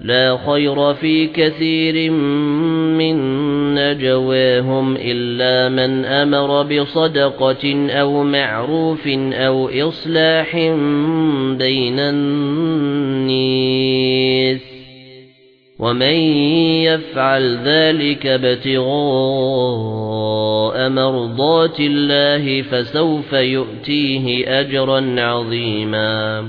لا خير في كثير من نجواهم إلا من أمر بصدقة أو معروف أو إصلاح بين الناس ومن يفعل ذلك ابتغاء مرضات الله فسوف يؤتيه أجرا عظيما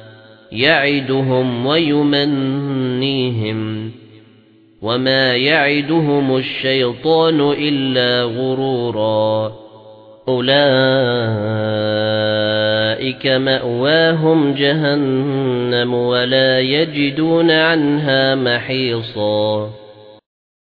يعدهم ويمنيهم وما يعدهم الشيطان إلا غرورا أولئك مأواهم جهنم ولا يجدون عنها محيصا